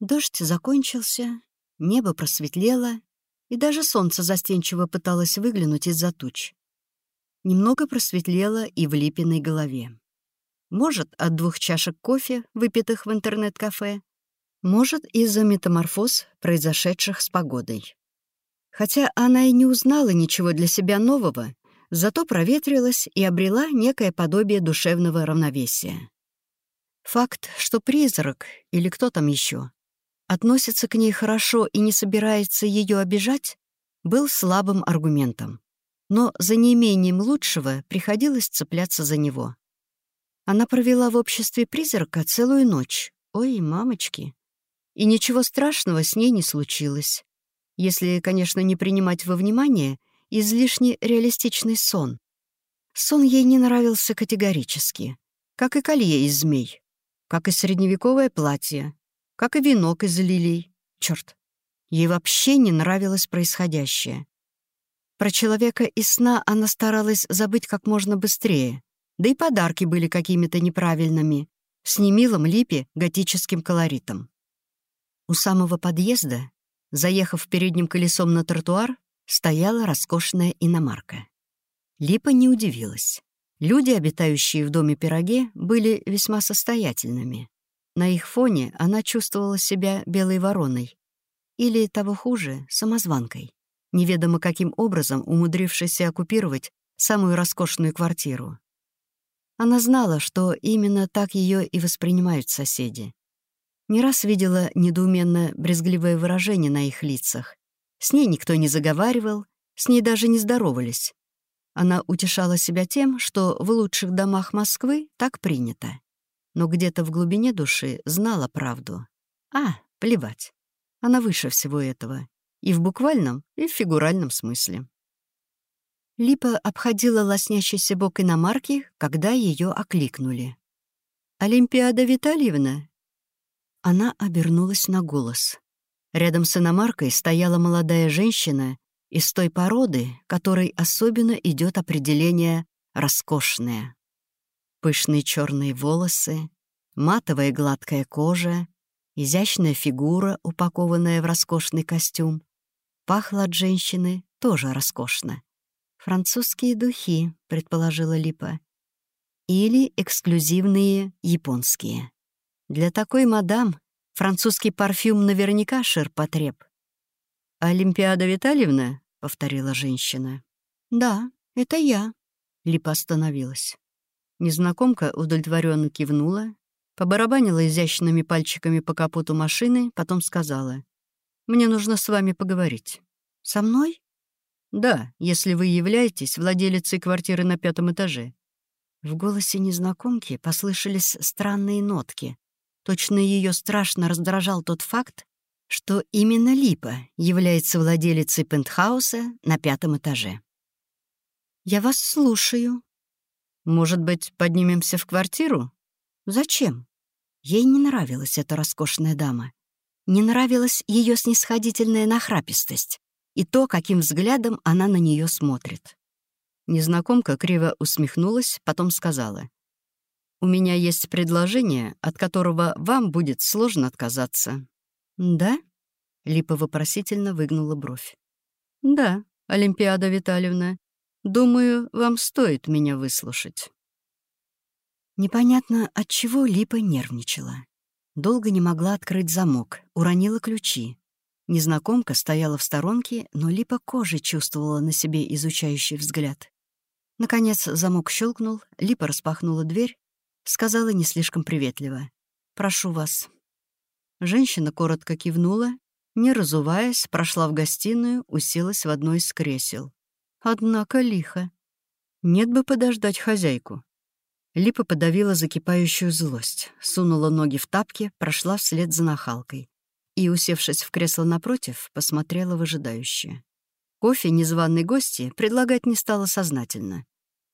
Дождь закончился, небо просветлело, и даже солнце застенчиво пыталось выглянуть из-за туч. Немного просветлело и в Липиной голове. Может, от двух чашек кофе, выпитых в интернет-кафе, может, из-за метаморфоз, произошедших с погодой. Хотя она и не узнала ничего для себя нового, зато проветрилась и обрела некое подобие душевного равновесия. Факт, что призрак, или кто там еще, относится к ней хорошо и не собирается ее обижать, был слабым аргументом. Но за неимением лучшего приходилось цепляться за него. Она провела в обществе призрака целую ночь. Ой, мамочки. И ничего страшного с ней не случилось. Если, конечно, не принимать во внимание излишне реалистичный сон. Сон ей не нравился категорически, как и колье из змей, как и средневековое платье, как и венок из лилий. Черт, ей вообще не нравилось происходящее. Про человека из сна она старалась забыть как можно быстрее, да и подарки были какими-то неправильными, с немилым липи готическим колоритом. У самого подъезда Заехав передним колесом на тротуар, стояла роскошная иномарка. Липа не удивилась. Люди, обитающие в доме пироге, были весьма состоятельными. На их фоне она чувствовала себя белой вороной. Или, того хуже, самозванкой, неведомо каким образом умудрившейся оккупировать самую роскошную квартиру. Она знала, что именно так ее и воспринимают соседи. Не раз видела недоуменно брезгливое выражение на их лицах. С ней никто не заговаривал, с ней даже не здоровались. Она утешала себя тем, что в лучших домах Москвы так принято. Но где-то в глубине души знала правду. А, плевать. Она выше всего этого. И в буквальном, и в фигуральном смысле. Липа обходила лоснящийся бок иномарки, когда ее окликнули. «Олимпиада Витальевна, она обернулась на голос. Рядом с иномаркой стояла молодая женщина из той породы, которой особенно идет определение «роскошная». Пышные черные волосы, матовая гладкая кожа, изящная фигура, упакованная в роскошный костюм. Пахло от женщины тоже роскошно. «Французские духи», — предположила Липа. «Или эксклюзивные японские». Для такой мадам французский парфюм наверняка ширпотреб. «Олимпиада Витальевна?» — повторила женщина. «Да, это я», — Липа остановилась. Незнакомка удовлетворенно кивнула, побарабанила изящными пальчиками по капоту машины, потом сказала. «Мне нужно с вами поговорить». «Со мной?» «Да, если вы являетесь владелицей квартиры на пятом этаже». В голосе незнакомки послышались странные нотки, Точно ее страшно раздражал тот факт, что именно Липа является владелицей пентхауса на пятом этаже. «Я вас слушаю». «Может быть, поднимемся в квартиру?» «Зачем?» Ей не нравилась эта роскошная дама. Не нравилась ее снисходительная нахрапистость и то, каким взглядом она на нее смотрит. Незнакомка криво усмехнулась, потом сказала. У меня есть предложение, от которого вам будет сложно отказаться». «Да?» — Липа вопросительно выгнула бровь. «Да, Олимпиада Витальевна. Думаю, вам стоит меня выслушать». Непонятно, от чего Липа нервничала. Долго не могла открыть замок, уронила ключи. Незнакомка стояла в сторонке, но Липа кожей чувствовала на себе изучающий взгляд. Наконец замок щелкнул, Липа распахнула дверь сказала не слишком приветливо. «Прошу вас». Женщина коротко кивнула, не разуваясь, прошла в гостиную, уселась в одно из кресел. Однако лихо. Нет бы подождать хозяйку. Липа подавила закипающую злость, сунула ноги в тапки, прошла вслед за нахалкой и, усевшись в кресло напротив, посмотрела выжидающее. Кофе незваной гости предлагать не стала сознательно.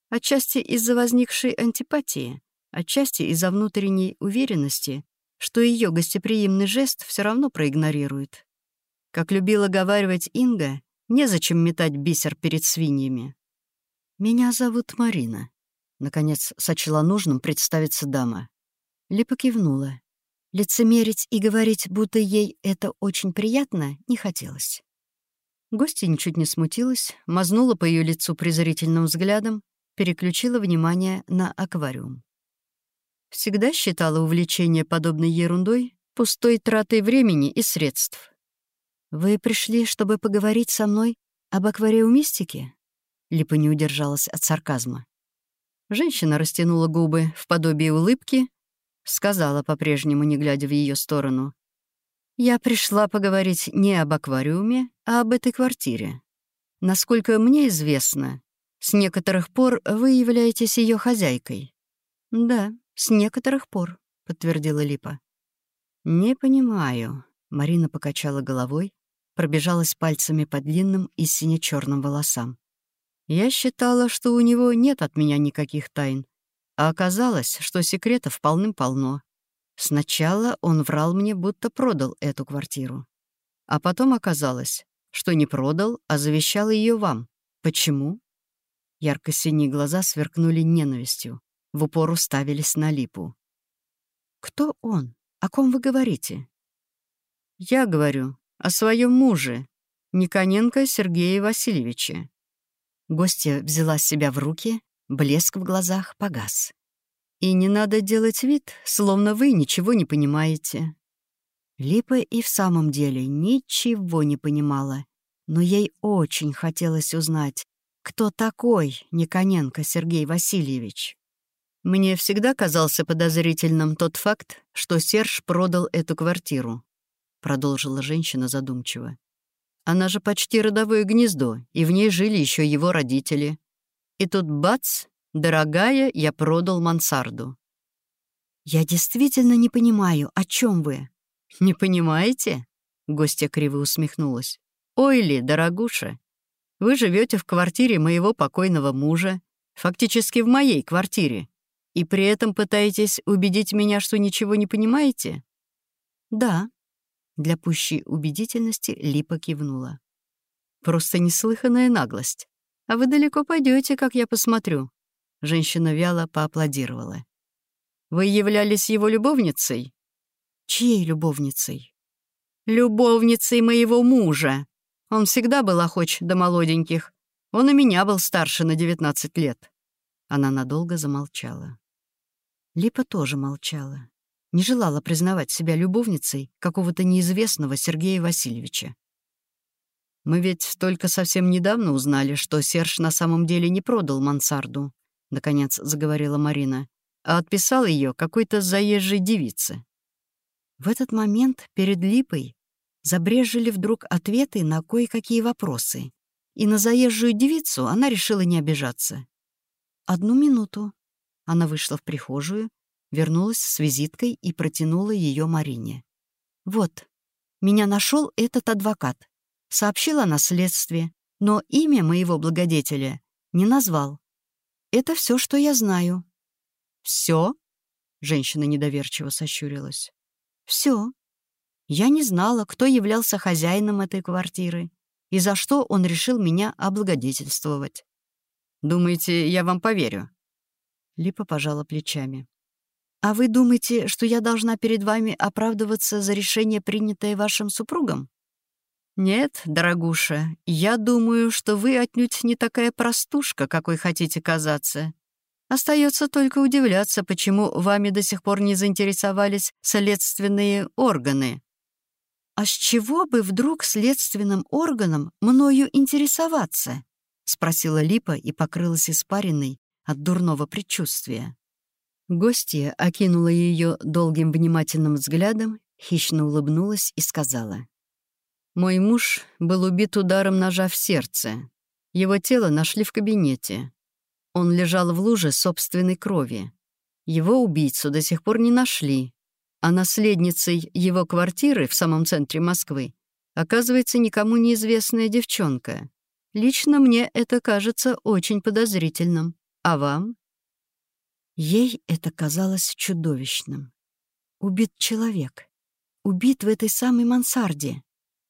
Отчасти из-за возникшей антипатии, отчасти из-за внутренней уверенности, что ее гостеприимный жест все равно проигнорирует. Как любила говаривать Инга, незачем метать бисер перед свиньями. «Меня зовут Марина», — наконец сочла нужным представиться дама. Липа кивнула. Лицемерить и говорить, будто ей это очень приятно, не хотелось. Гостья ничуть не смутилась, мазнула по ее лицу презрительным взглядом, переключила внимание на аквариум. Всегда считала увлечение подобной ерундой пустой тратой времени и средств. «Вы пришли, чтобы поговорить со мной об аквариумистике?» Липа не удержалась от сарказма. Женщина растянула губы в подобие улыбки, сказала по-прежнему, не глядя в ее сторону. «Я пришла поговорить не об аквариуме, а об этой квартире. Насколько мне известно, с некоторых пор вы являетесь ее хозяйкой». «Да, с некоторых пор», — подтвердила Липа. «Не понимаю», — Марина покачала головой, пробежалась пальцами по длинным и сине-черным волосам. «Я считала, что у него нет от меня никаких тайн, а оказалось, что секретов полным-полно. Сначала он врал мне, будто продал эту квартиру. А потом оказалось, что не продал, а завещал ее вам. Почему? Ярко-синие глаза сверкнули ненавистью, в упор уставились на липу. «Кто он? О ком вы говорите?» «Я говорю о своем муже, Никоненко Сергее Васильевиче». Гостья взяла себя в руки Блеск в глазах погас. «И не надо делать вид, словно вы ничего не понимаете». Липа и в самом деле ничего не понимала, но ей очень хотелось узнать, кто такой Никоненко Сергей Васильевич. Мне всегда казался подозрительным тот факт, что Серж продал эту квартиру, продолжила женщина задумчиво. Она же почти родовое гнездо, и в ней жили еще его родители. И тут бац, дорогая, я продал мансарду. «Я действительно не понимаю, о чем вы?» «Не понимаете?» — гостья криво усмехнулась. «Ой ли, дорогуша, вы живете в квартире моего покойного мужа, фактически в моей квартире, и при этом пытаетесь убедить меня, что ничего не понимаете?» «Да», — для пущей убедительности Липа кивнула. «Просто неслыханная наглость. А вы далеко пойдете, как я посмотрю». Женщина вяло поаплодировала. «Вы являлись его любовницей?» «Чьей любовницей?» «Любовницей моего мужа. Он всегда был охоч до молоденьких. Он и меня был старше на 19 лет». Она надолго замолчала. Липа тоже молчала. Не желала признавать себя любовницей какого-то неизвестного Сергея Васильевича. Мы ведь только совсем недавно узнали, что Серж на самом деле не продал мансарду, — наконец заговорила Марина, а отписал ее какой-то заезжей девице. В этот момент перед Липой забрежили вдруг ответы на кое-какие вопросы, и на заезжую девицу она решила не обижаться. «Одну минуту». Она вышла в прихожую, вернулась с визиткой и протянула ее Марине. «Вот, меня нашел этот адвокат сообщил о наследстве, но имя моего благодетеля не назвал. Это все, что я знаю. Все? Женщина недоверчиво сощурилась. Все. Я не знала, кто являлся хозяином этой квартиры и за что он решил меня облагодетельствовать. Думаете, я вам поверю? Липа пожала плечами. «А вы думаете, что я должна перед вами оправдываться за решение, принятое вашим супругом?» «Нет, дорогуша, я думаю, что вы отнюдь не такая простушка, какой хотите казаться. Остается только удивляться, почему вами до сих пор не заинтересовались следственные органы». «А с чего бы вдруг следственным органам мною интересоваться?» — спросила Липа и покрылась испариной от дурного предчувствия. Гостья окинула ее долгим внимательным взглядом, хищно улыбнулась и сказала. Мой муж был убит ударом ножа в сердце. Его тело нашли в кабинете. Он лежал в луже собственной крови. Его убийцу до сих пор не нашли, а наследницей его квартиры в самом центре Москвы оказывается никому неизвестная девчонка. Лично мне это кажется очень подозрительным. А вам? Ей это казалось чудовищным. Убит человек. Убит в этой самой мансарде.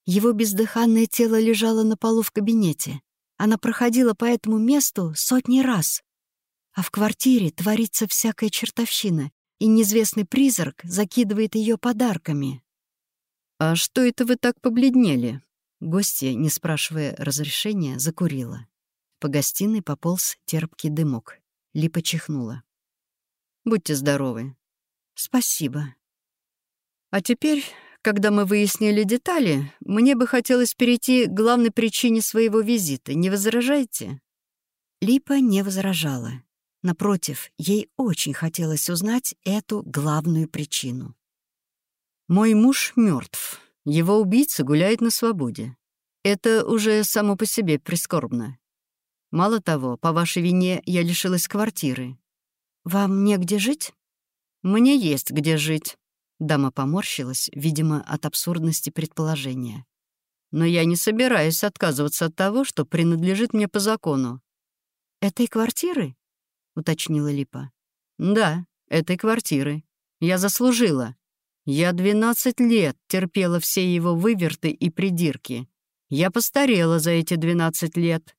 Его бездыханное тело лежало на полу в кабинете. Она проходила по этому месту сотни раз. А в квартире творится всякая чертовщина. и неизвестный призрак закидывает ее подарками. «А что это вы так побледнели?» Гостья, не спрашивая разрешения, закурила. По гостиной пополз терпкий дымок. Липа чихнула. «Будьте здоровы». «Спасибо». «А теперь, когда мы выяснили детали, мне бы хотелось перейти к главной причине своего визита. Не возражаете?» Липа не возражала. Напротив, ей очень хотелось узнать эту главную причину. «Мой муж мертв. Его убийца гуляет на свободе. Это уже само по себе прискорбно. Мало того, по вашей вине я лишилась квартиры. Вам негде жить? Мне есть где жить. Дама поморщилась, видимо, от абсурдности предположения. Но я не собираюсь отказываться от того, что принадлежит мне по закону. «Этой квартиры?» — уточнила Липа. «Да, этой квартиры. Я заслужила. Я 12 лет терпела все его выверты и придирки. Я постарела за эти 12 лет».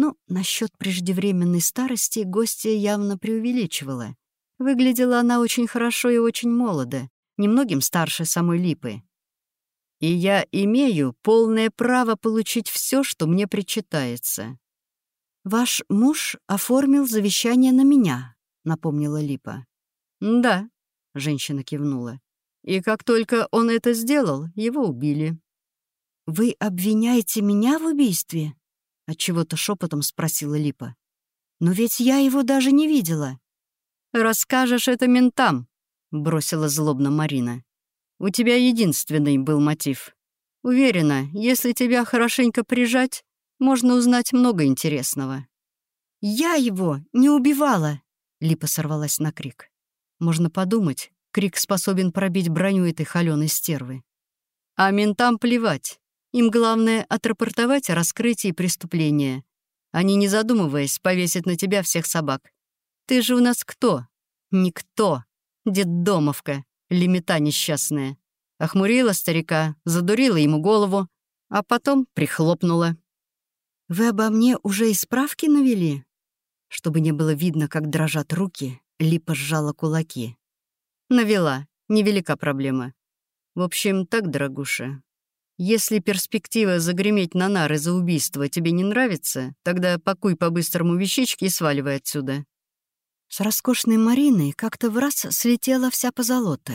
Ну, насчет преждевременной старости гостья явно преувеличивала. Выглядела она очень хорошо и очень молодо, немногим старше самой Липы. «И я имею полное право получить все, что мне причитается. «Ваш муж оформил завещание на меня», — напомнила Липа. «Да», — женщина кивнула. «И как только он это сделал, его убили». «Вы обвиняете меня в убийстве?» — отчего-то шепотом спросила Липа. «Но ведь я его даже не видела». «Расскажешь это ментам», — бросила злобно Марина. «У тебя единственный был мотив. Уверена, если тебя хорошенько прижать, можно узнать много интересного». «Я его не убивала!» — Липа сорвалась на крик. Можно подумать, крик способен пробить броню этой холёной стервы. А ментам плевать. Им главное — отрапортовать о раскрытии преступления. Они, не задумываясь, повесят на тебя всех собак. Ты же у нас кто? Никто. Детдомовка, лимита несчастная. Охмурила старика, задурила ему голову, а потом прихлопнула. «Вы обо мне уже и справки навели?» Чтобы не было видно, как дрожат руки, Липа сжала кулаки. «Навела. Невелика проблема. В общем, так, дорогуша, если перспектива загреметь на нары за убийство тебе не нравится, тогда пакуй по-быстрому вещички и сваливай отсюда». С роскошной Мариной как-то в раз слетела вся позолота,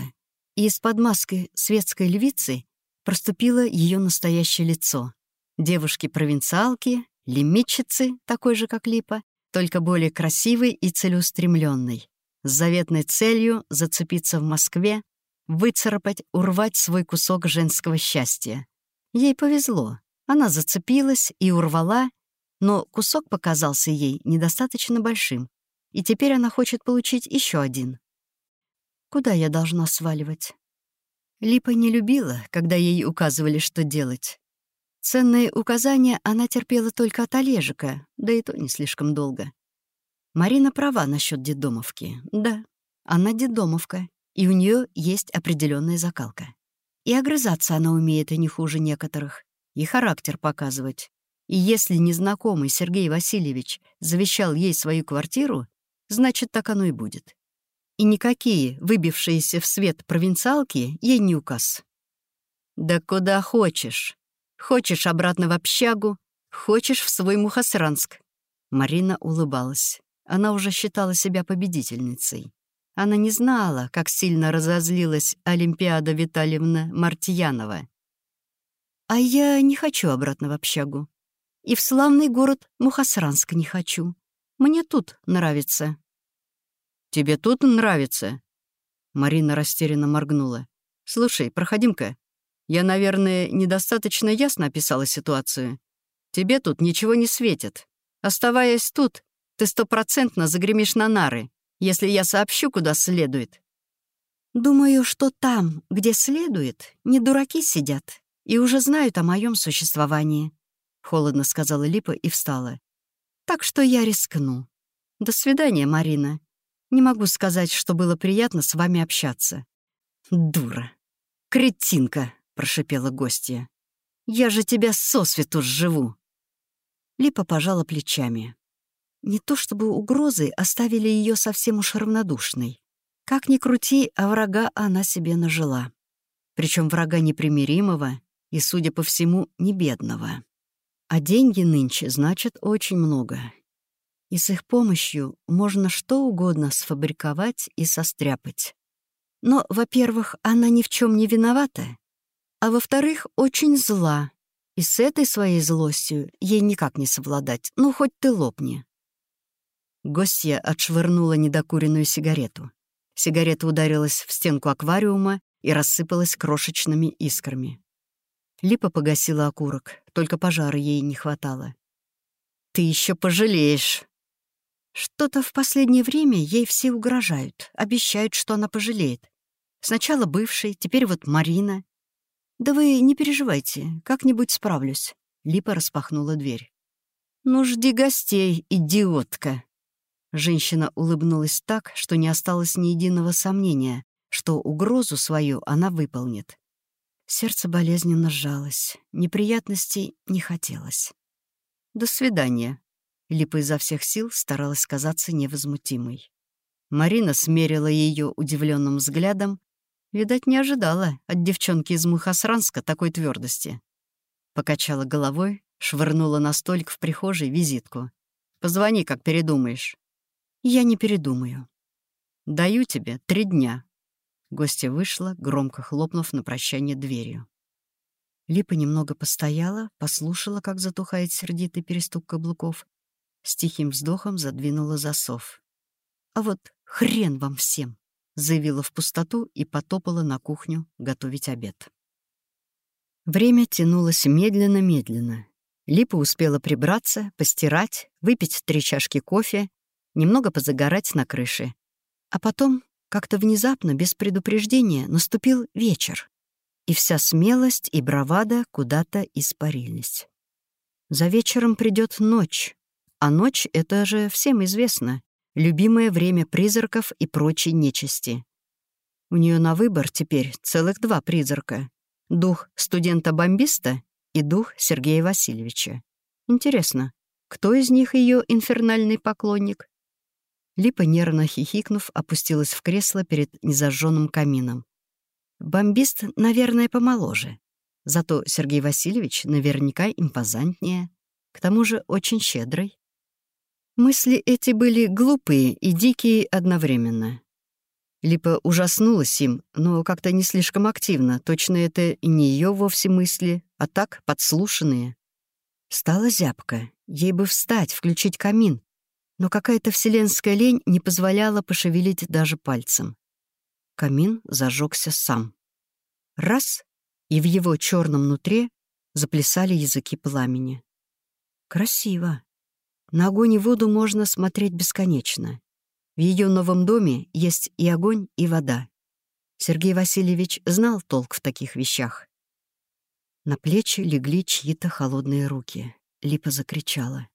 и из-под маски светской львицы проступило ее настоящее лицо. Девушки-провинциалки, лимитчицы, такой же, как Липа, только более красивой и целеустремленной, с заветной целью зацепиться в Москве, выцарапать, урвать свой кусок женского счастья. Ей повезло. Она зацепилась и урвала, но кусок показался ей недостаточно большим, и теперь она хочет получить еще один. Куда я должна сваливать? Липа не любила, когда ей указывали, что делать. Ценные указания она терпела только от Олежика, да и то не слишком долго. Марина права насчет дедомовки. Да, она дедомовка, и у нее есть определенная закалка. И огрызаться она умеет и не хуже некоторых, и характер показывать. И если незнакомый Сергей Васильевич завещал ей свою квартиру, значит, так оно и будет. И никакие выбившиеся в свет провинциалки ей не указ. «Да куда хочешь», Хочешь обратно в общагу, хочешь в свой Мухосранск». Марина улыбалась. Она уже считала себя победительницей. Она не знала, как сильно разозлилась Олимпиада Витальевна Мартьянова. «А я не хочу обратно в общагу. И в славный город Мухосранск не хочу. Мне тут нравится». «Тебе тут нравится?» Марина растерянно моргнула. «Слушай, проходим-ка. Я, наверное, недостаточно ясно описала ситуацию. Тебе тут ничего не светит. Оставаясь тут, ты стопроцентно загремишь на нары, если я сообщу, куда следует. Думаю, что там, где следует, не дураки сидят и уже знают о моем существовании, холодно сказала Липа и встала. Так что я рискну. До свидания, Марина. Не могу сказать, что было приятно с вами общаться. Дура. Кретинка. — прошипела гостья. «Я же тебя сосвету сживу!» Липа пожала плечами. Не то чтобы угрозы оставили ее совсем уж равнодушной. Как ни крути, а врага она себе нажила. Причем врага непримиримого и, судя по всему, не бедного. А деньги нынче значат очень много. И с их помощью можно что угодно сфабриковать и состряпать. Но, во-первых, она ни в чем не виновата, а во-вторых, очень зла. И с этой своей злостью ей никак не совладать, ну, хоть ты лопни. Гостья отшвырнула недокуренную сигарету. Сигарета ударилась в стенку аквариума и рассыпалась крошечными искрами. Липа погасила окурок, только пожара ей не хватало. «Ты еще пожалеешь!» Что-то в последнее время ей все угрожают, обещают, что она пожалеет. Сначала бывший, теперь вот Марина. «Да вы не переживайте, как-нибудь справлюсь». Липа распахнула дверь. «Ну, жди гостей, идиотка!» Женщина улыбнулась так, что не осталось ни единого сомнения, что угрозу свою она выполнит. Сердце болезненно сжалось, неприятностей не хотелось. «До свидания», — Липа изо всех сил старалась казаться невозмутимой. Марина смерила ее удивленным взглядом, видать, не ожидала от девчонки из Мухосранска такой твердости. Покачала головой, швырнула на столик в прихожей визитку. «Позвони, как передумаешь». «Я не передумаю». «Даю тебе три дня», Гостья вышла, громко хлопнув на прощание дверью. Липа немного постояла, послушала, как затухает сердитый перестук каблуков, с тихим вздохом задвинула засов. «А вот хрен вам всем!» — заявила в пустоту и потопала на кухню готовить обед. Время тянулось медленно-медленно. Липа успела прибраться, постирать, выпить три чашки кофе, немного позагорать на крыше. А потом как-то внезапно, без предупреждения, наступил вечер, и вся смелость и бравада куда-то испарились. За вечером придет ночь, а ночь — это же всем известно, любимое время призраков и прочей нечисти. У нее на выбор теперь целых два призрака — дух студента-бомбиста и дух Сергея Васильевича. Интересно, кто из них ее инфернальный поклонник? Липа, нервно хихикнув, опустилась в кресло перед незажженным камином. Бомбист, наверное, помоложе. Зато Сергей Васильевич наверняка импозантнее, к тому же очень щедрый. Мысли эти были глупые и дикие одновременно. Липа ужаснулась им, но как-то не слишком активно, точно это не ее вовсе мысли, а так подслушанные. Стала зябко, ей бы встать, включить камин, но какая-то вселенская лень не позволяла пошевелить даже пальцем. Камин зажегся сам. Раз — и в его черном нутре заплясали языки пламени. Красиво. На огонь и воду можно смотреть бесконечно. В ее новом доме есть и огонь, и вода. Сергей Васильевич знал толк в таких вещах. На плечи легли чьи-то холодные руки. Липа закричала.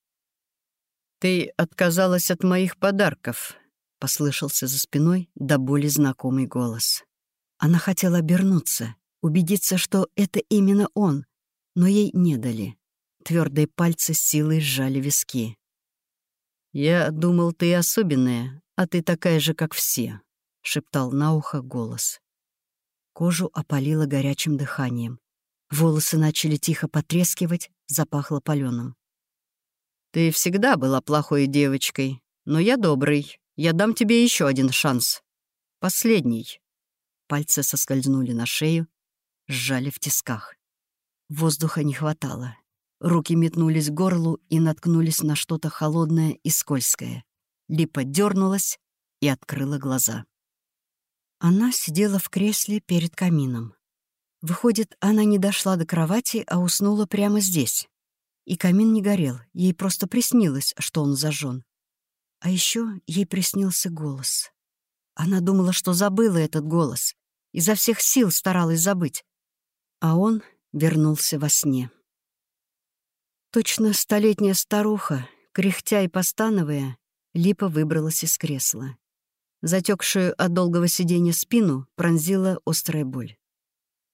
«Ты отказалась от моих подарков», — послышался за спиной до боли знакомый голос. Она хотела обернуться, убедиться, что это именно он, но ей не дали. Твердые пальцы силой сжали виски. «Я думал, ты особенная, а ты такая же, как все», — шептал на ухо голос. Кожу опалило горячим дыханием. Волосы начали тихо потрескивать, запахло паленым. Ты всегда была плохой девочкой, но я добрый. Я дам тебе еще один шанс. Последний. Пальцы соскользнули на шею, сжали в тисках. Воздуха не хватало. Руки метнулись к горлу и наткнулись на что-то холодное и скользкое. Липа дернулась и открыла глаза. Она сидела в кресле перед камином. Выходит, она не дошла до кровати, а уснула прямо здесь. И камин не горел, ей просто приснилось, что он зажжен. А еще ей приснился голос. Она думала, что забыла этот голос, изо всех сил старалась забыть. А он вернулся во сне. Точно столетняя старуха, кряхтя и постановая, Липа выбралась из кресла. Затекшую от долгого сидения спину пронзила острая боль.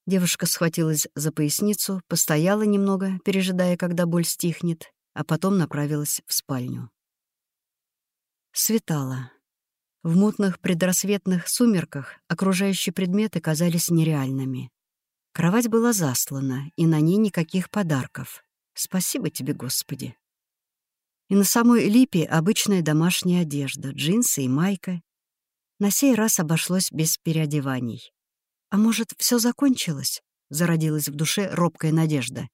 Девушка схватилась за поясницу, постояла немного, пережидая, когда боль стихнет, а потом направилась в спальню. Светало. В мутных предрассветных сумерках окружающие предметы казались нереальными. Кровать была заслана, и на ней никаких подарков. Спасибо тебе, Господи. И на самой липе обычная домашняя одежда, джинсы и майка. На сей раз обошлось без переодеваний. А может, все закончилось? Зародилась в душе робкая надежда.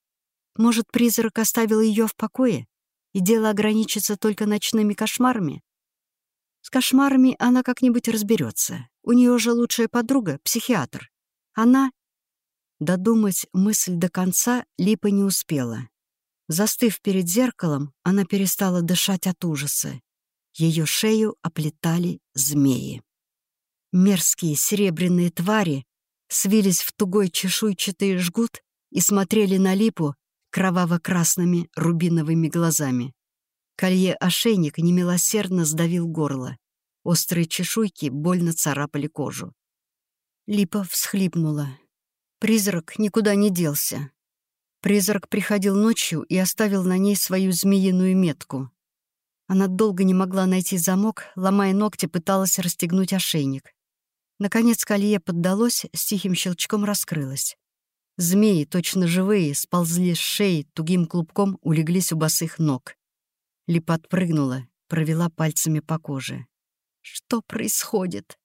Может, призрак оставил ее в покое, и дело ограничится только ночными кошмарами? С кошмарами она как-нибудь разберется. У нее же лучшая подруга — психиатр. Она... Додумать мысль до конца Липа не успела. Застыв перед зеркалом, она перестала дышать от ужаса. Ее шею оплетали змеи. Мерзкие серебряные твари свились в тугой чешуйчатый жгут и смотрели на Липу кроваво-красными рубиновыми глазами. Колье-ошейник немилосердно сдавил горло. Острые чешуйки больно царапали кожу. Липа всхлипнула. Призрак никуда не делся. Призрак приходил ночью и оставил на ней свою змеиную метку. Она долго не могла найти замок, ломая ногти, пыталась расстегнуть ошейник. Наконец колье поддалось, с тихим щелчком раскрылось. Змеи, точно живые, сползли с шеи, тугим клубком улеглись у босых ног. Липа отпрыгнула, провела пальцами по коже. Что происходит?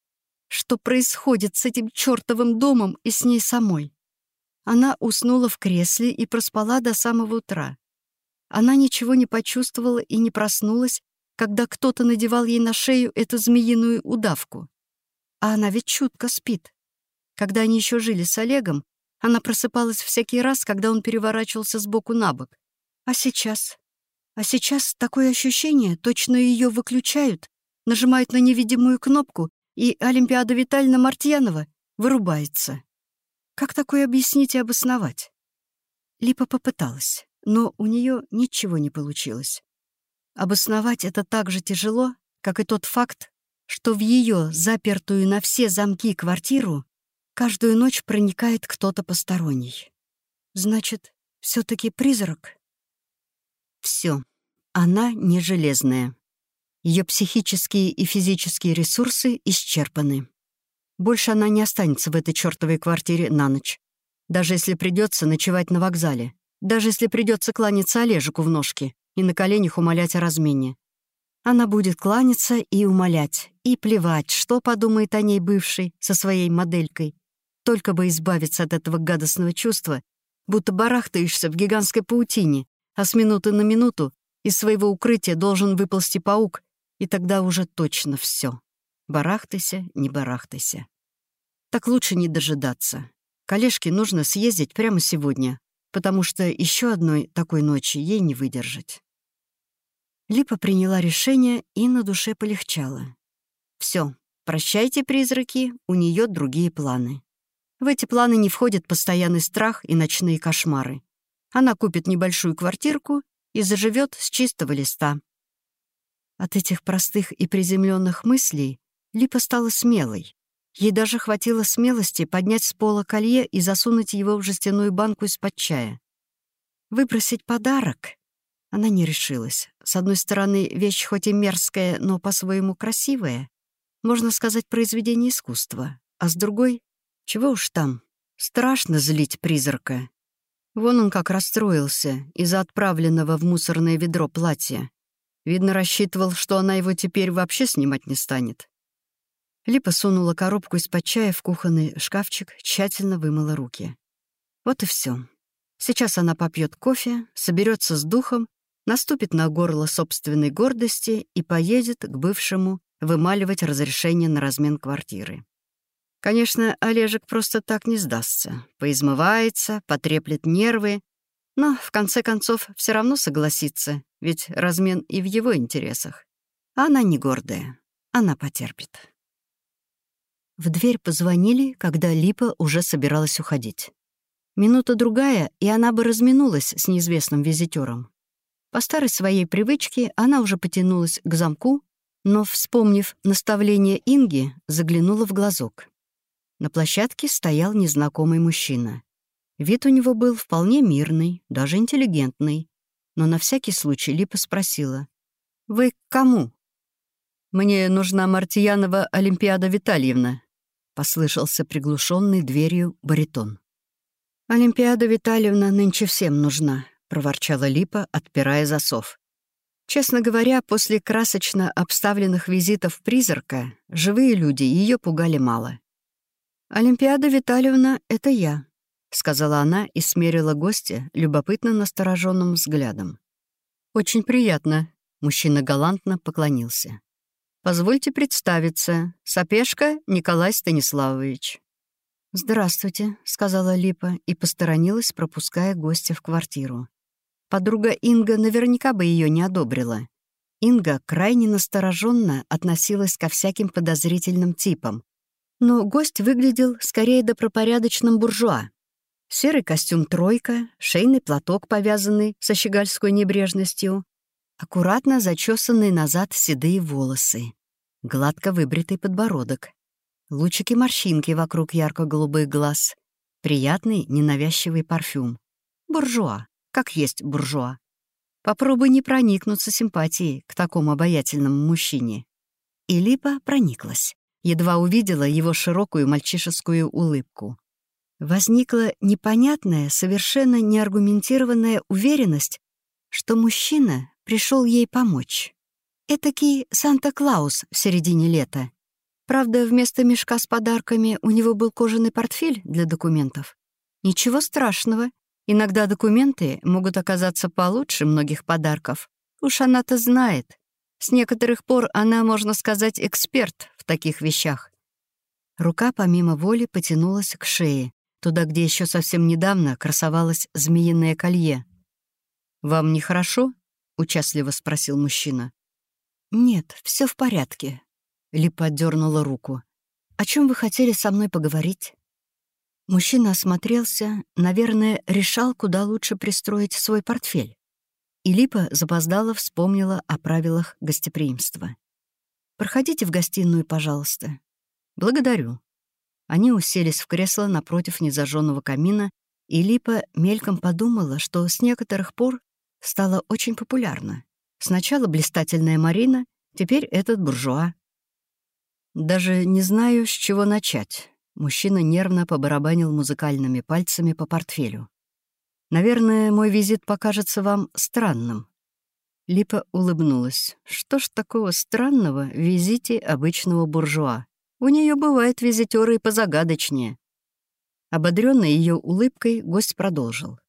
Что происходит с этим чертовым домом и с ней самой? Она уснула в кресле и проспала до самого утра. Она ничего не почувствовала и не проснулась, когда кто-то надевал ей на шею эту змеиную удавку. А она ведь чутко спит. Когда они еще жили с Олегом, она просыпалась всякий раз, когда он переворачивался с боку на бок. А сейчас? А сейчас такое ощущение, точно ее выключают, нажимают на невидимую кнопку, и Олимпиада Витальевна Мартьянова вырубается. Как такое объяснить и обосновать? Липа попыталась, но у нее ничего не получилось. Обосновать это так же тяжело, как и тот факт, что в ее запертую на все замки квартиру каждую ночь проникает кто-то посторонний. Значит, все таки призрак? Все. Она не железная. Ее психические и физические ресурсы исчерпаны. Больше она не останется в этой чертовой квартире на ночь. Даже если придется ночевать на вокзале. Даже если придется кланяться Олежику в ножки и на коленях умолять о размене. Она будет кланяться и умолять, и плевать, что подумает о ней бывший со своей моделькой. Только бы избавиться от этого гадостного чувства, будто барахтаешься в гигантской паутине, а с минуты на минуту из своего укрытия должен выползти паук, и тогда уже точно все. Барахтайся, не барахтайся. Так лучше не дожидаться. Колешке нужно съездить прямо сегодня, потому что еще одной такой ночи ей не выдержать. Липа приняла решение, и на душе полегчало. Все, прощайте, призраки, у нее другие планы. В эти планы не входит постоянный страх и ночные кошмары. Она купит небольшую квартирку и заживет с чистого листа. От этих простых и приземленных мыслей Липа стала смелой. Ей даже хватило смелости поднять с пола колье и засунуть его в жестяную банку из-под чая. Выбросить подарок? Она не решилась. С одной стороны, вещь хоть и мерзкая, но по-своему красивая. Можно сказать, произведение искусства. А с другой, чего уж там, страшно злить призрака. Вон он как расстроился из-за отправленного в мусорное ведро платья. Видно, рассчитывал, что она его теперь вообще снимать не станет. Липа сунула коробку из-под чая в кухонный шкафчик, тщательно вымыла руки. Вот и все. Сейчас она попьет кофе, соберется с духом, наступит на горло собственной гордости и поедет к бывшему вымаливать разрешение на размен квартиры. Конечно, Олежек просто так не сдастся. Поизмывается, потреплет нервы, но, в конце концов, все равно согласится, ведь размен и в его интересах. она не гордая, она потерпит. В дверь позвонили, когда Липа уже собиралась уходить. Минута-другая, и она бы разминулась с неизвестным визитером. По старой своей привычке она уже потянулась к замку, но, вспомнив наставление Инги, заглянула в глазок. На площадке стоял незнакомый мужчина. Вид у него был вполне мирный, даже интеллигентный. Но на всякий случай Липа спросила. «Вы к кому?» «Мне нужна Мартьянова Олимпиада Витальевна», — послышался приглушенный дверью баритон. «Олимпиада Витальевна нынче всем нужна», — проворчала Липа, отпирая засов. Честно говоря, после красочно обставленных визитов призрака живые люди ее пугали мало. «Олимпиада Витальевна — это я», — сказала она и смерила гостя любопытно настороженным взглядом. «Очень приятно», — мужчина галантно поклонился. Позвольте представиться. Сапешка Николай Станиславович». «Здравствуйте», — сказала Липа и посторонилась, пропуская гостя в квартиру. Подруга Инга наверняка бы ее не одобрила. Инга крайне настороженно относилась ко всяким подозрительным типам. Но гость выглядел скорее добропорядочным буржуа. Серый костюм «тройка», шейный платок, повязанный со щегольской небрежностью, аккуратно зачесанные назад седые волосы, гладко выбритый подбородок, лучики морщинки вокруг ярко-голубых глаз, приятный ненавязчивый парфюм. Буржуа, как есть буржуа. Попробуй не проникнуться симпатией к такому обаятельному мужчине. И Липа прониклась, едва увидела его широкую мальчишескую улыбку. Возникла непонятная, совершенно неаргументированная уверенность, что мужчина пришел ей помочь. Этакий Санта-Клаус в середине лета. Правда, вместо мешка с подарками у него был кожаный портфель для документов. Ничего страшного. Иногда документы могут оказаться получше многих подарков. Уж она-то знает. С некоторых пор она, можно сказать, эксперт в таких вещах. Рука помимо воли потянулась к шее, туда, где еще совсем недавно красовалось змеиное колье. «Вам нехорошо?» — участливо спросил мужчина. «Нет, все в порядке». Липа отдернула руку. «О чем вы хотели со мной поговорить?» Мужчина осмотрелся, наверное, решал, куда лучше пристроить свой портфель. И Липа запоздала вспомнила о правилах гостеприимства. «Проходите в гостиную, пожалуйста». «Благодарю». Они уселись в кресло напротив незажженного камина, и Липа мельком подумала, что с некоторых пор стала очень популярна. Сначала блистательная Марина, теперь этот буржуа. Даже не знаю, с чего начать. Мужчина нервно побарабанил музыкальными пальцами по портфелю. «Наверное, мой визит покажется вам странным». Липа улыбнулась. «Что ж такого странного в визите обычного буржуа? У нее бывают визитеры и позагадочнее». Ободрённый ее улыбкой, гость продолжил.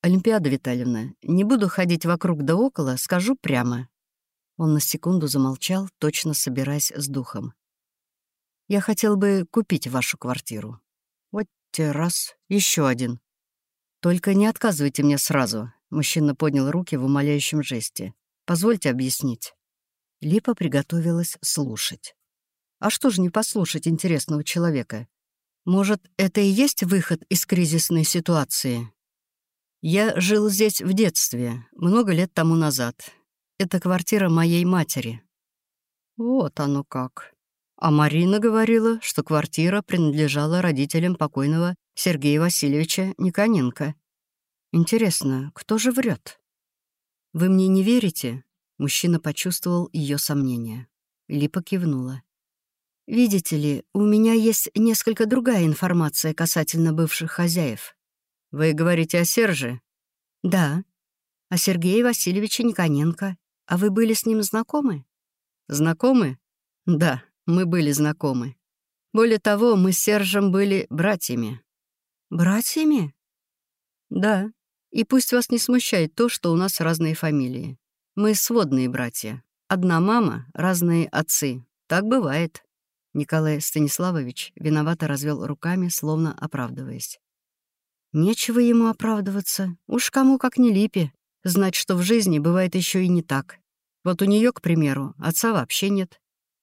«Олимпиада Витальевна, не буду ходить вокруг да около, скажу прямо». Он на секунду замолчал, точно собираясь с духом. «Я хотел бы купить вашу квартиру. Вот раз, еще один. Только не отказывайте мне сразу». Мужчина поднял руки в умоляющем жесте. «Позвольте объяснить». Липа приготовилась слушать. А что же не послушать интересного человека? Может, это и есть выход из кризисной ситуации? Я жил здесь в детстве, много лет тому назад. Это квартира моей матери. Вот оно как. А Марина говорила, что квартира принадлежала родителям покойного Сергея Васильевича Никоненко. Интересно, кто же врет? Вы мне не верите? Мужчина почувствовал ее сомнение. Липа кивнула. «Видите ли, у меня есть несколько другая информация касательно бывших хозяев. «Вы говорите о Серже?» «Да. О Сергее Васильевиче Никоненко. А вы были с ним знакомы?» «Знакомы?» «Да, мы были знакомы. Более того, мы с Сержем были братьями». «Братьями?» «Да. И пусть вас не смущает то, что у нас разные фамилии. Мы сводные братья. Одна мама, разные отцы. Так бывает». Николай Станиславович виновато развел руками, словно оправдываясь. Нечего ему оправдываться. Уж кому как не липи. Знать, что в жизни бывает еще и не так. Вот у нее, к примеру, отца вообще нет.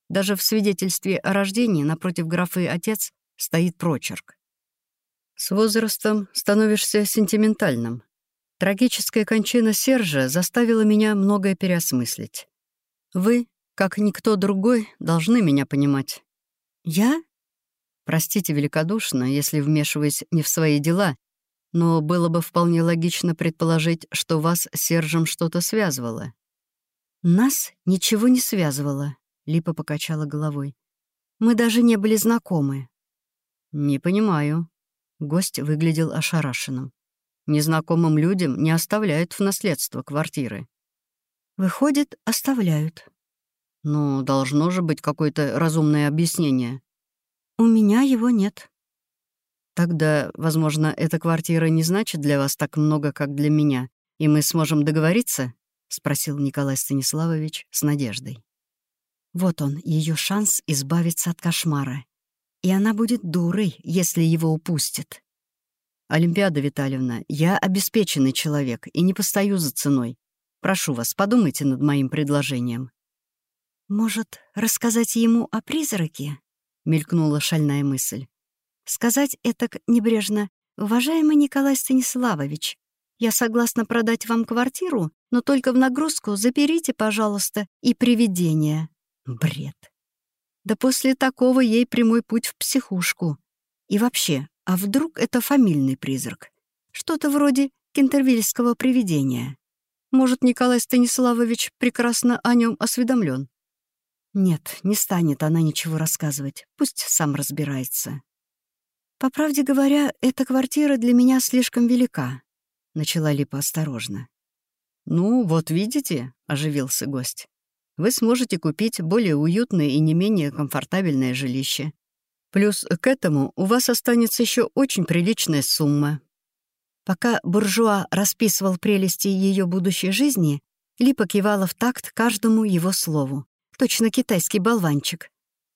Даже в свидетельстве о рождении напротив графы «отец» стоит прочерк. С возрастом становишься сентиментальным. Трагическая кончина Сержа заставила меня многое переосмыслить. Вы, как никто другой, должны меня понимать. Я? Простите великодушно, если вмешиваюсь не в свои дела но было бы вполне логично предположить, что вас с Сержем что-то связывало. Нас ничего не связывало. Липа покачала головой. «Мы даже не были знакомы». «Не понимаю». Гость выглядел ошарашенным. Незнакомым людям не оставляют в наследство квартиры. Выходит, оставляют. Ну, должно же быть какое-то разумное объяснение. У меня его нет. Тогда, возможно, эта квартира не значит для вас так много, как для меня, и мы сможем договориться? спросил Николай Станиславович с надеждой. Вот он, ее шанс избавиться от кошмара. И она будет дурой, если его упустит. Олимпиада Витальевна, я обеспеченный человек и не постою за ценой. Прошу вас, подумайте над моим предложением». «Может, рассказать ему о призраке?» — мелькнула шальная мысль. «Сказать это небрежно. Уважаемый Николай Станиславович, я согласна продать вам квартиру, но только в нагрузку заберите, пожалуйста, и привидение». Бред. Да после такого ей прямой путь в психушку. И вообще, а вдруг это фамильный призрак? Что-то вроде кентервильского привидения. Может, Николай Станиславович прекрасно о нем осведомлен? Нет, не станет она ничего рассказывать. Пусть сам разбирается. По правде говоря, эта квартира для меня слишком велика, начала Липа осторожно. Ну, вот видите, оживился гость. Вы сможете купить более уютное и не менее комфортабельное жилище. Плюс к этому у вас останется еще очень приличная сумма. Пока буржуа расписывал прелести ее будущей жизни, Липа кивала в такт каждому его слову. Точно китайский болванчик.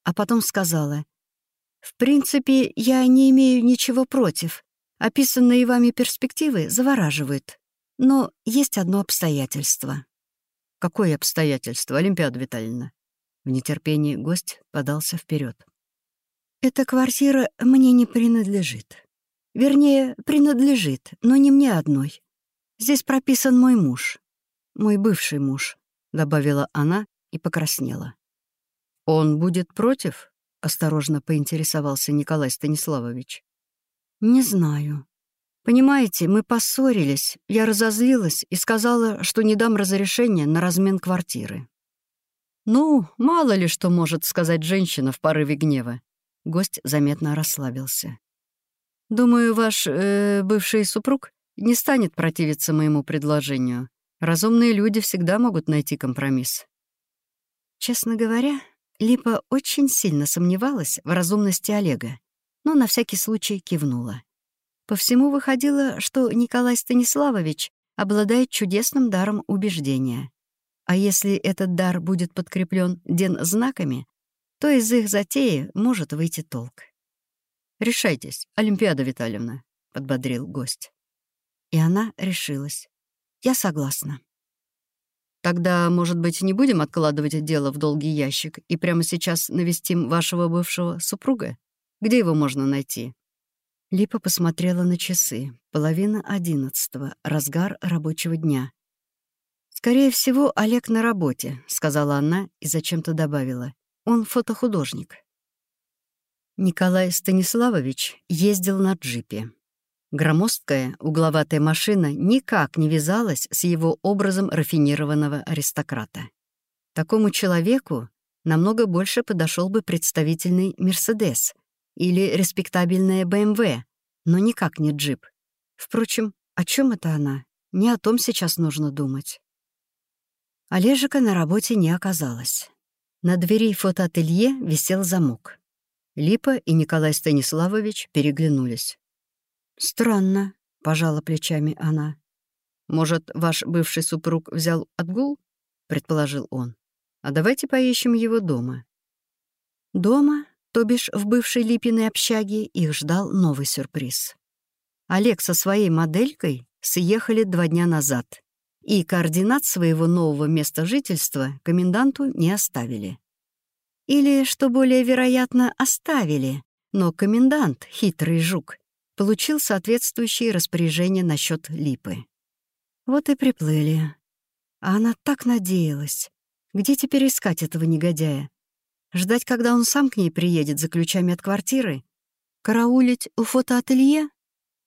А потом сказала, «В принципе, я не имею ничего против. Описанные вами перспективы завораживают. Но есть одно обстоятельство». «Какое обстоятельство, Олимпиада Витальевна?» В нетерпении гость подался вперед. «Эта квартира мне не принадлежит. Вернее, принадлежит, но не мне одной. Здесь прописан мой муж. Мой бывший муж», — добавила она и покраснела. «Он будет против?» — осторожно поинтересовался Николай Станиславович. «Не знаю. Понимаете, мы поссорились, я разозлилась и сказала, что не дам разрешения на размен квартиры». «Ну, мало ли что может сказать женщина в порыве гнева». Гость заметно расслабился. Думаю, ваш э, бывший супруг не станет противиться моему предложению. Разумные люди всегда могут найти компромисс. Честно говоря, Липа очень сильно сомневалась в разумности Олега, но на всякий случай кивнула. По всему выходило, что Николай Станиславович обладает чудесным даром убеждения. А если этот дар будет подкреплен ден знаками, то из их затеи может выйти толк. «Решайтесь, Олимпиада Витальевна», — подбодрил гость. И она решилась. «Я согласна». «Тогда, может быть, не будем откладывать дело в долгий ящик и прямо сейчас навестим вашего бывшего супруга? Где его можно найти?» Липа посмотрела на часы. Половина одиннадцатого, разгар рабочего дня. «Скорее всего, Олег на работе», — сказала она и зачем-то добавила. «Он фотохудожник». Николай Станиславович ездил на джипе. Громоздкая, угловатая машина никак не вязалась с его образом рафинированного аристократа. Такому человеку намного больше подошел бы представительный «Мерседес» или респектабельная «БМВ», но никак не джип. Впрочем, о чем это она? Не о том сейчас нужно думать. Олежика на работе не оказалось. На двери фотоателье висел замок. Липа и Николай Станиславович переглянулись. «Странно», — пожала плечами она. «Может, ваш бывший супруг взял отгул?» — предположил он. «А давайте поищем его дома». Дома, то бишь в бывшей Липиной общаге, их ждал новый сюрприз. Олег со своей моделькой съехали два дня назад, и координат своего нового места жительства коменданту не оставили. Или, что более вероятно, оставили, но комендант, хитрый жук, получил соответствующие распоряжения насчет липы. Вот и приплыли. А она так надеялась. Где теперь искать этого негодяя? Ждать, когда он сам к ней приедет за ключами от квартиры? Караулить у фотоателье?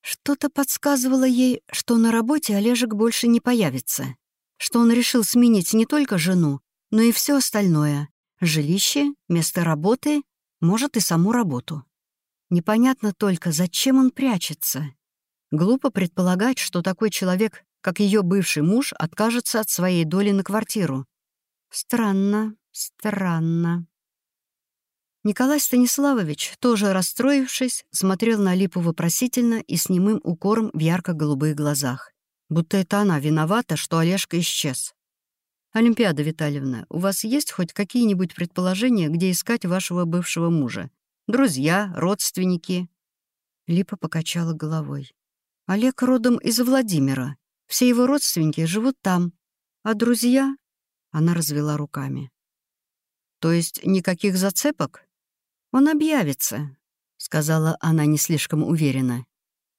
Что-то подсказывало ей, что на работе Олежек больше не появится, что он решил сменить не только жену, но и все остальное, Жилище, место работы, может, и саму работу. Непонятно только, зачем он прячется. Глупо предполагать, что такой человек, как ее бывший муж, откажется от своей доли на квартиру. Странно, странно. Николай Станиславович, тоже расстроившись, смотрел на Липу вопросительно и с немым укором в ярко-голубых глазах. Будто это она виновата, что Олежка исчез. «Олимпиада Витальевна, у вас есть хоть какие-нибудь предположения, где искать вашего бывшего мужа? Друзья, родственники?» Липа покачала головой. «Олег родом из Владимира. Все его родственники живут там. А друзья?» Она развела руками. «То есть никаких зацепок?» «Он объявится», — сказала она не слишком уверенно.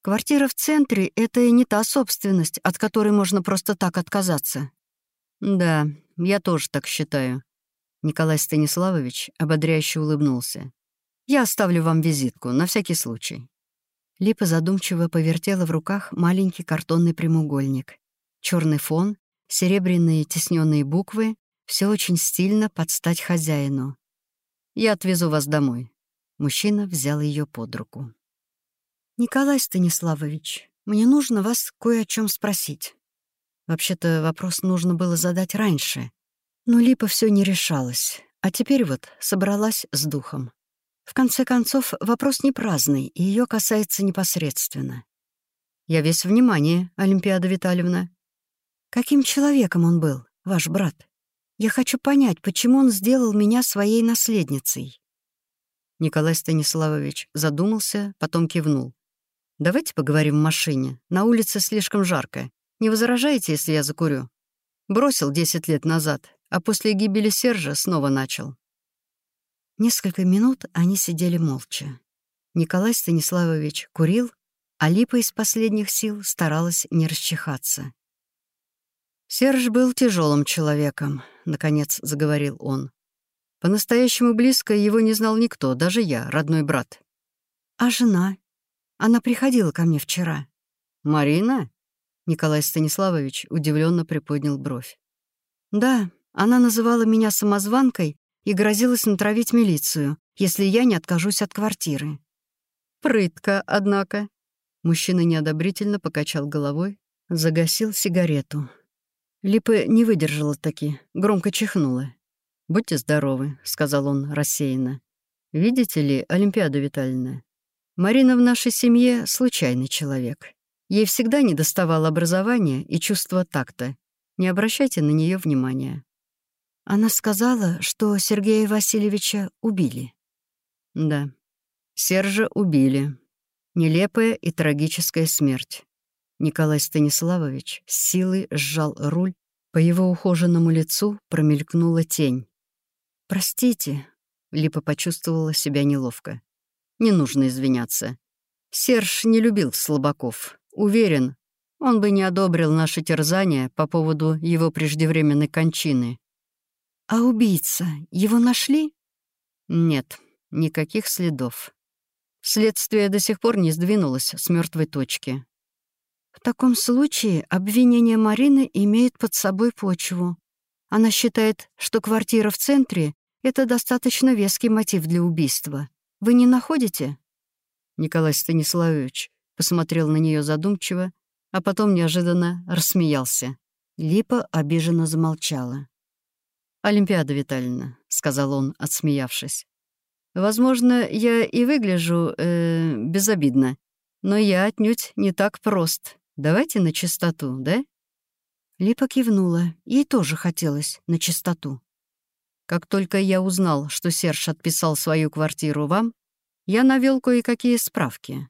«Квартира в центре — это не та собственность, от которой можно просто так отказаться». «Да, я тоже так считаю». Николай Станиславович ободряюще улыбнулся. «Я оставлю вам визитку, на всякий случай». Липа задумчиво повертела в руках маленький картонный прямоугольник. Черный фон, серебряные тесненные буквы — все очень стильно под стать хозяину. Я отвезу вас домой». Мужчина взял ее под руку. «Николай Станиславович, мне нужно вас кое о чем спросить. Вообще-то вопрос нужно было задать раньше, но Липа все не решалась, а теперь вот собралась с духом. В конце концов, вопрос не праздный, и ее касается непосредственно. «Я весь внимание, Олимпиада Витальевна». «Каким человеком он был, ваш брат?» Я хочу понять, почему он сделал меня своей наследницей». Николай Станиславович задумался, потом кивнул. «Давайте поговорим в машине. На улице слишком жарко. Не возражаете, если я закурю?» Бросил 10 лет назад, а после гибели Сержа снова начал. Несколько минут они сидели молча. Николай Станиславович курил, а Липа из последних сил старалась не расчихаться. Серж был тяжелым человеком, наконец заговорил он. По-настоящему близко его не знал никто, даже я, родной брат. А жена? Она приходила ко мне вчера. Марина? Николай Станиславович удивленно приподнял бровь. Да, она называла меня самозванкой и грозилась натравить милицию, если я не откажусь от квартиры. Прытка, однако. Мужчина неодобрительно покачал головой, загасил сигарету. Липа не выдержала таки, громко чихнула. «Будьте здоровы», — сказал он рассеянно. «Видите ли, Олимпиада Витальевна, Марина в нашей семье — случайный человек. Ей всегда недоставало образования и чувства такта. Не обращайте на нее внимания». Она сказала, что Сергея Васильевича убили. Да, Сержа убили. Нелепая и трагическая смерть. Николай Станиславович с силой сжал руль, по его ухоженному лицу промелькнула тень. «Простите», — Липа почувствовала себя неловко. «Не нужно извиняться. Серж не любил слабаков. Уверен, он бы не одобрил наши терзания по поводу его преждевременной кончины». «А убийца, его нашли?» «Нет, никаких следов. Следствие до сих пор не сдвинулось с мертвой точки. В таком случае обвинение Марины имеет под собой почву. Она считает, что квартира в центре — это достаточно веский мотив для убийства. Вы не находите? Николай Станиславович посмотрел на нее задумчиво, а потом неожиданно рассмеялся. Липа обиженно замолчала. «Олимпиада Витальевна», — сказал он, отсмеявшись. «Возможно, я и выгляжу э, безобидно, но я отнюдь не так прост. Давайте на чистоту, да?» Липа кивнула. Ей тоже хотелось на чистоту. «Как только я узнал, что Серж отписал свою квартиру вам, я навел кое-какие справки.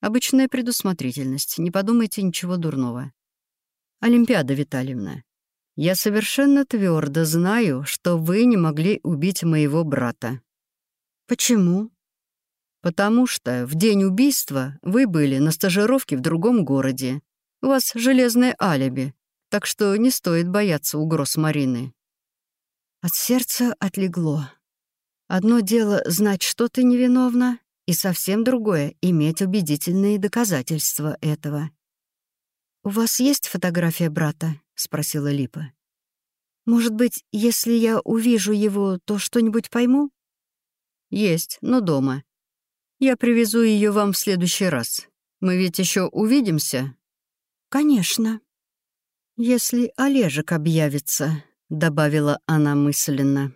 Обычная предусмотрительность, не подумайте ничего дурного. Олимпиада Витальевна, я совершенно твердо знаю, что вы не могли убить моего брата. Почему? Потому что в день убийства вы были на стажировке в другом городе. У вас железное алиби, так что не стоит бояться угроз Марины». От сердца отлегло. Одно дело знать, что ты невиновна, и совсем другое — иметь убедительные доказательства этого. «У вас есть фотография брата?» — спросила Липа. Может быть, если я увижу его, то что-нибудь пойму? Есть, но дома. Я привезу ее вам в следующий раз. Мы ведь еще увидимся? Конечно. Если Олежек объявится, добавила она мысленно.